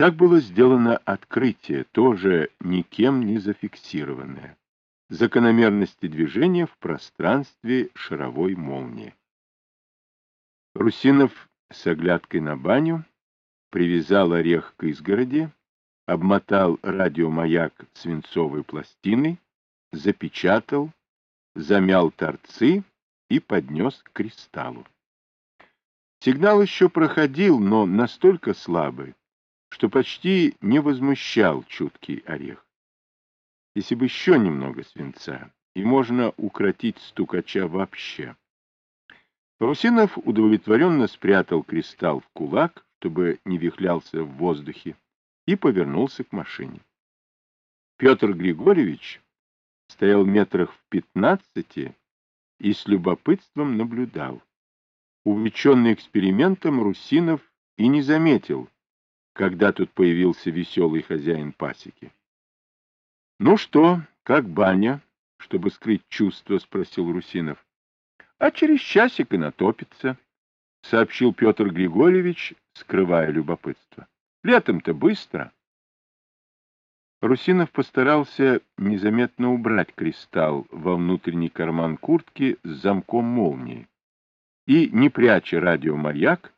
Так было сделано открытие, тоже никем не зафиксированное. Закономерности движения в пространстве шаровой молнии. Русинов с оглядкой на баню привязал орех к изгороди, обмотал радиомаяк свинцовой пластиной, запечатал, замял торцы и поднес к кристаллу. Сигнал еще проходил, но настолько слабый, что почти не возмущал чуткий орех. Если бы еще немного свинца, и можно укротить стукача вообще. Парусинов удовлетворенно спрятал кристалл в кулак, чтобы не вихлялся в воздухе, и повернулся к машине. Петр Григорьевич стоял метрах в пятнадцати и с любопытством наблюдал. Увлеченный экспериментом, Русинов и не заметил, когда тут появился веселый хозяин пасеки. — Ну что, как баня? — чтобы скрыть чувство, спросил Русинов. — А через часик и натопится, — сообщил Петр Григорьевич, скрывая любопытство. — Летом-то быстро. Русинов постарался незаметно убрать кристалл во внутренний карман куртки с замком молнии и, не пряча радиомаяк,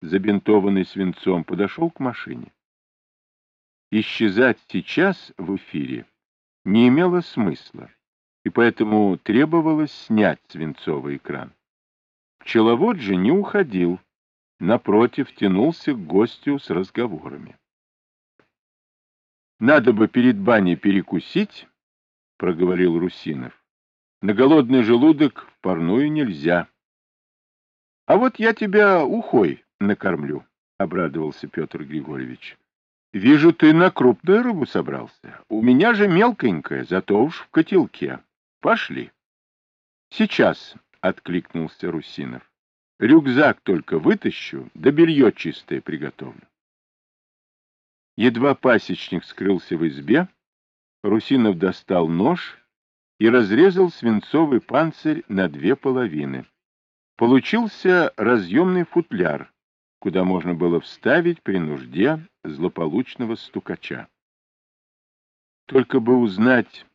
забинтованный свинцом, подошел к машине. Исчезать сейчас в эфире не имело смысла, и поэтому требовалось снять свинцовый экран. Пчеловод же не уходил, напротив, тянулся к гостю с разговорами. Надо бы перед баней перекусить, — проговорил Русинов. На голодный желудок в парную нельзя. — А вот я тебя ухой накормлю, — обрадовался Петр Григорьевич. — Вижу, ты на крупную рыбу собрался. У меня же мелконькая, зато уж в котелке. Пошли. — Сейчас, — откликнулся Русинов. — Рюкзак только вытащу, да белье чистое приготовлю. Едва пасечник скрылся в избе, Русинов достал нож и разрезал свинцовый панцирь на две половины. Получился разъемный футляр, куда можно было вставить при нужде злополучного стукача. Только бы узнать,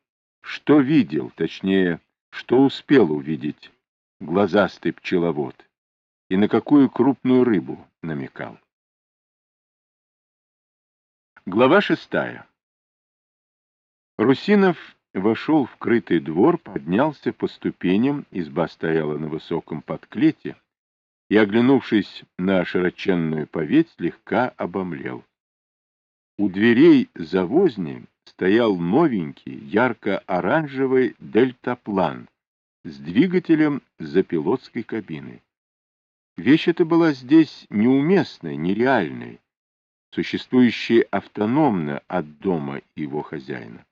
что видел, точнее, что успел увидеть глазастый пчеловод и на какую крупную рыбу намекал. Глава шестая. Русинов вошел в крытый двор, поднялся по ступеням, изба стояла на высоком подклете, и, оглянувшись на широченную поветь, слегка обомлел. У дверей завозни стоял новенький, ярко-оранжевый дельтаплан с двигателем за пилотской кабиной. Вещь эта была здесь неуместной, нереальной, существующие автономно от дома его хозяина.